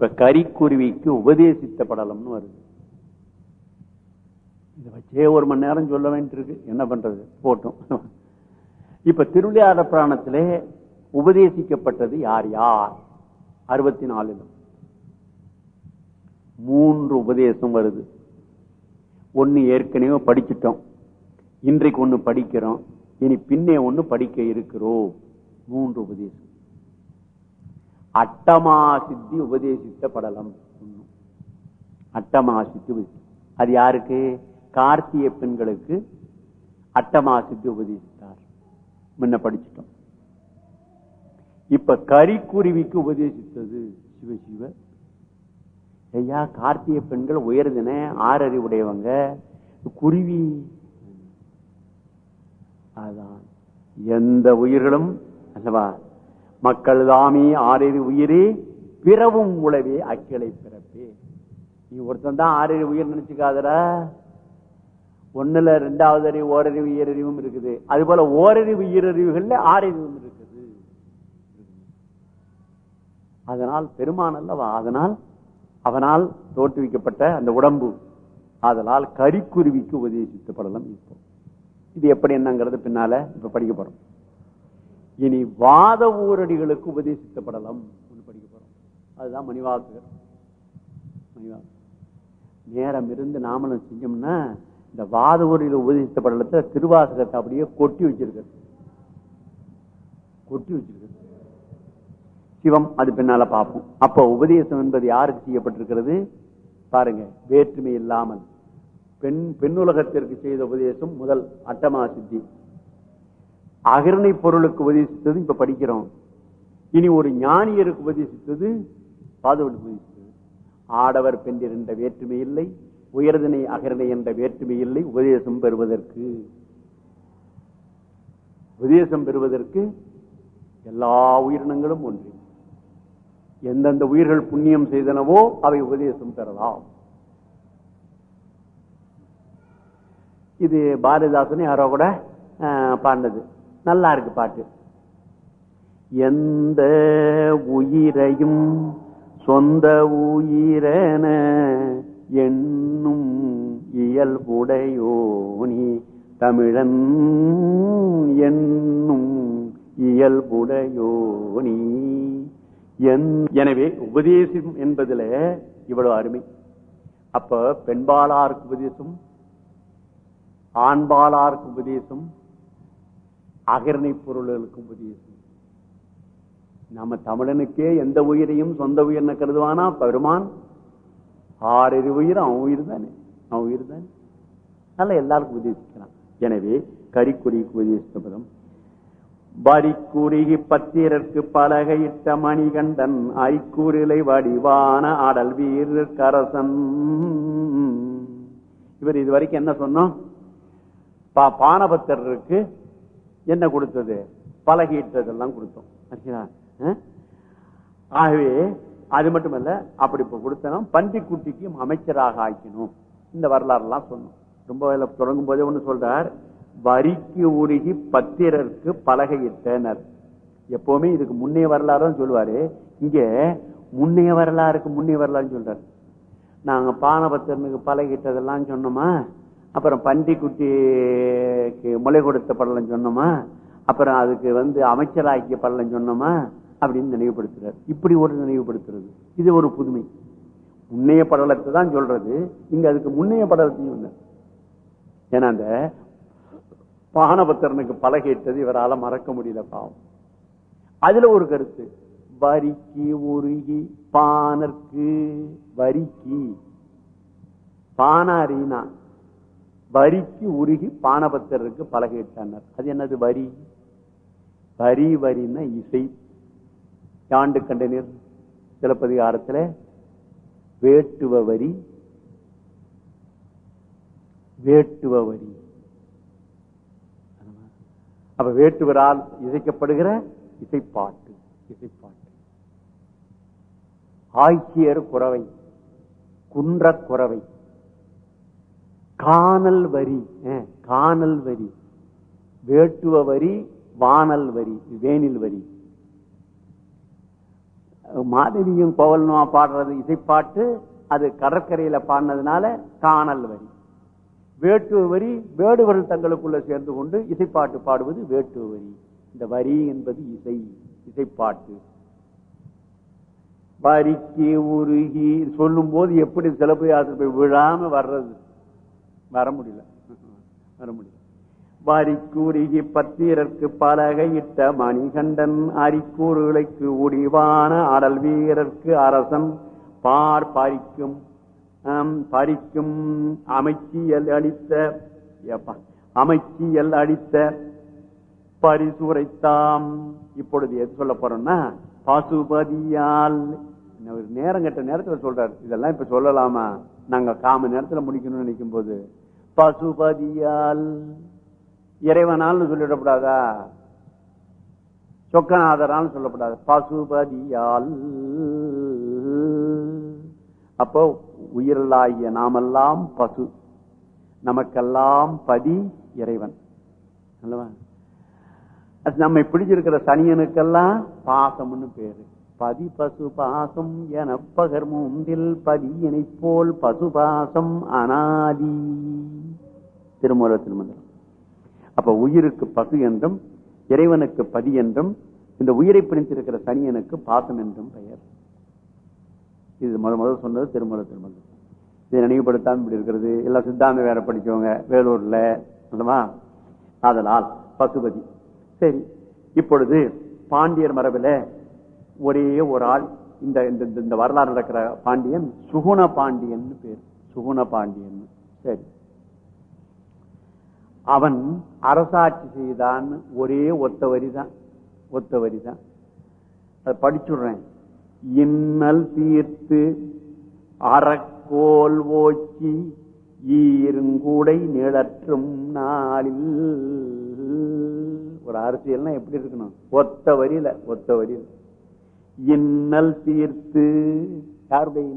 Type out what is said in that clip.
இப்ப கரிக்குருவிக்கு உபதேசித்த படலம்னு வருது. இதை வச்சே ஒரு மணி நேரம் சொல்ல வேண்டியிருக்கு என்ன பண்றது? போட்டோம். இப்ப திருவிளையாட புராணத்திலே உபதேசிக்கப்பட்டது யார்? யார்? அறுபத்தி நாலிலும் மூன்று உபதேசம் வருது. ஒன்னு ஏற்கனவே படிச்சிட்டோம். இன்றைக்கு ஒன்று படிக்கிறோம். இனி பின்னே ஒன்று படிக்க இருக்கிறோம். மூன்று உபதேசம். அட்டமா சித்தி உபதேசித்த படலம் அட்டமா சித்தி அது யாருக்கு? கார்த்திகை பெண்களுக்கு அட்டமா சித்தி உபதேசித்தார். முன்ன படிச்சிட்டோம். இப்ப கரிக்குருவிக்கு உபதேசித்தது சிவ சிவ. ஐயா கார்த்திகை பெண்கள் உயர்தின ஆறறிவுடையவங்க. குருவி. அதான். எந்த உயிர்களும் அல்லவா மக்கள் தாமி ஆறறிவு உயிரே பிறவும் உழவே அக்கிளை பிறப்பே. நீ ஒருத்தன் தான் ஆறறிவு உயிர் நினைச்சுக்காதடா. ஒண்ணுல ரெண்டாவது அறிவு ஓரறிவு ஈரறிவும் இருக்குது. அது போல ஓரறிவு ஈரறிவுகள்ல ஆறறிவும் இருக்குது. அதனால் பெருமான் அல்லவா? அதனால் அவனால் தோற்றுவிக்கப்பட்ட அந்த உடம்பு. அதனால் கரிக்குருவிக்கு உபதேசித்த படலம் இப்போ. இது எப்படி என்னங்கிறது பின்னால இப்ப படிக்க போறோம். இனி வாத ஊரடிகளுக்கு உபதேசித்த படலம் படிக்க போறோம். அதுதான் மணிவாக்கு மணிவாக்கு நேரம் இருந்து நாமளும் செஞ்சோம்னா இந்த வாத ஊரில் உபதேசித்த படலத்தை திருவாசகத்தை அப்படியே கொட்டி வச்சிருக்கிறது. கொட்டி வச்சிருக்கிறது. சிவம் அது பின்னால பார்ப்போம். அப்ப உபதேசம் என்பது யாருக்கு செய்யப்பட்டிருக்கிறது? பாருங்க வேற்றுமை இல்லாமல். பெண் பெண்ணுலகத்திற்கு செய்த உபதேசம் முதல் அட்டமா சித்தி. அகரணை பொருளுக்கு உபதேசித்தது இப்ப படிக்கிறோம். இனி ஒரு ஞானியருக்கு உபதேசித்தது பாதவனுக்கு உபதேசித்தது. ஆடவர் பெண்டிருந்த என்ற வேற்றுமை இல்லை உயர்தனை அகரணை என்ற வேற்றுமை இல்லை உபதேசம் பெறுவதற்கு. உபதேசம் பெறுவதற்கு எல்லா உயிரினங்களும் ஒன்று. எந்தெந்த உயிர்கள் புண்ணியம் செய்தனவோ அவை உபதேசம் பெறலாம். இது பாரதிதாசனே யாரோ கூட பாண்டது நல்லா இருக்கு பாட்டு. எந்த உயிரையும் சொந்த உயிரென என்னும் இயல்புடையோனி தமிழன் என்னும் இயல்புடையோனி. என்- எனவே உபதேசம் என்பதுல இவ்வளவு அருமை. அப்ப பெண்பாலாருக்கு உபதேசம் ஆண்பாலாருக்கு உபதேசம் அகர்ணி பொருள்களுக்கும் உபதேசம் நம்ம தமிழனுக்கே எந்த உயிரையும் சொந்த உயிர்னு கருதுவானா? பெருமான். ஆறறிவு உயிர் அவன் உயிர் தானே. அவன் உயிர் தானே. அதனால எல்லாருக்கும் உபதேசிக்கலாம் எனவே கறிக்குறிக்கு உபதேசித்த பதம் வரிக்குறுகி பத்திரற்கு பலகையிட்ட மணிகண்டன் ஐக்கூறிலை வடிவான ஆடல் வீரர் கரசன். இவர் இது வரைக்கும் என்ன சொன்னோம்? பா- பானபத்திரருக்கு என்ன கொடுத்தது? பலகையிட்டதெல்லாம் கொடுத்தோம். ஆகவே அது மட்டுமல்ல அப்படி இப்போ கொடுத்தனும் பன்றிக்குட்டிக்கும் அமைச்சராக ஆக்கணும் இந்த வரலாறு எல்லாம் சொன்னோம். ரொம்ப இதுல தொடங்கும் போதே ஒண்ணு சொல்றார் வரிக்கு உருகி பத்திரருக்கு பலகையிட்டனர். எப்பவுமே இதுக்கு முன்னைய வரலாறு சொல்லுவாரு. இங்க முன்னைய வரலாறுக்கு முன்னைய வரலாறுன்னு சொல்றாரு. நாங்க பானபத்திரனுக்கு பழகிட்டதெல்லாம் சொன்னோமா? அப்புறம் பன்றிக்குட்டிக்கு முளை கொடுத்த படலம் சொன்னோமா? அப்புறம் அதுக்கு வந்து அமைச்சராக்கிய படலம் சொன்னோமா? அப்படின்னு நினைவுபடுத்துறார். இப்படி ஒரு நினைவுபடுத்துறது. இது ஒரு புதுமை. முன்னைய படலத்தை தான் சொல்றது. இங்க அதுக்கு முன்னைய படலத்தையும் சொன்னார். ஏன்னா அந்த பானபத்திரனுக்கு பலகேட்டது இவரால மறக்க முடியல பாவம். அதுல ஒரு கருத்து. வரிக்கு உருகி பானர்க்கு வரிக்கு. பானாரீனா வரிக்கு உருகி பானபத்திரருக்கு பலகையிட்டார் அது என்னது வரி? வரி வரின்னா இசை. யாண்டு கண்டனர் சிலப்பதிகாரத்தில் வேட்டுவ வரி வேட்டுவ வரி. அப்ப வேட்டுவரால் இசைக்கப்படுகிற இசைப்பாட்டு இசைப்பாட்டு. ஆய்ச்சியர் குறவை குன்ற குறவை. காணல் வரி காணல் வரி. வேட்டுவ வரி வானல் வரி வேனில் வரி. மாதவியும் கோவலனுமா பாடுறது இசைப்பாட்டு அது கடற்கரையில பாடினதுனால காணல் வரி. வேட்டுவ வரி வேடுவர்கள் தங்களுக்குள்ள சேர்ந்து கொண்டு இசைப்பாட்டு பாடுவது வேட்டு வரி. இந்த வரி என்பது இசை இசைப்பாட்டு. வரிக்கு உருகி சொல்லும் போது எப்படி சிலப்பதிகாரத்தில் போய் விழாம வர்றது? வர முடியல வர முடியல வாரிக்கூறுகி பத்திரர்க்கு பலகையிட்ட மணிகண்டன் அரிக்கூறுகளுக்கு உடிவான அடல் வீரர்க்கு அரசன் பார் பறிக்கும் பறிக்கும் அமைச்சியல் அளித்த அமைச்சியல் அளித்த பரிசுரைத்தாம். இப்பொழுது எது சொல்ல போறோம்னா பசுபதியால் ஒரு நேரம் கட்ட நேரத்தில் சொல்றாரு. இதெல்லாம் இப்ப சொல்லலாமா? நாங்க காம நேரத்தில் முடிக்கணும்னு நினைக்கும் போது பசுபதியால். இறைவனால் சொல்லிடக்கூடாதா சொக்கநாதரால் சொல்லப்படாது. பசுபதியால். அப்போ உயிரலாகிய நாமெல்லாம் பசு. நமக்கெல்லாம் பதி இறைவன். அல்லவா? நம்மை பிடிச்சிருக்கிற சனியனுக்கெல்லாம் பாசம்னு பேரு. பதி பசு பாசம் என பகர் மூந்தில் பதியினை போல் பசு பாசம் அனாதி. திருமுறை திருமந்திரம். அப்ப உயிருக்கு பசு என்றும் இறைவனுக்கு பதி என்றும் இந்த உயிரை பிரிந்திருக்கிற சனியனுக்கு பாசம் என்றும் பெயர். இது முத முதல் சொன்னது திருமலை திருமந்திரம். இதை நினைவுபடுத்தாமல் இப்படி இருக்கிறது. எல்லாம் சித்தாந்த வேற படிச்சவங்க வேலூர்ல அல்லவா அதனால் பசுபதி. சரி இப்பொழுது பாண்டியர் மரபில் ஒரே ஒரு ஆள் இந்த இந்த- இந்த வரலாறு நடக்கிற பாண்டியன் சுகுண பாண்டியன் பேர். சுகுண பாண்டியன் சரி. அவன் அரசாட்சி செய்தான். ஒரே ஒத்த வரிதான். ஒத்த வரிதான். அதை படிச்சுடுறேன். இன்னல் தீர்த்து அறக்கோல் ஓச்சி ஈருங்கூடை நிழற்றும் நாளில். ஒரு அரசியல்னா எப்படி இருக்கணும்? ஒத்த வரியில ஒத்த வரியில. இன்னல் தீர்த்து யாருடைய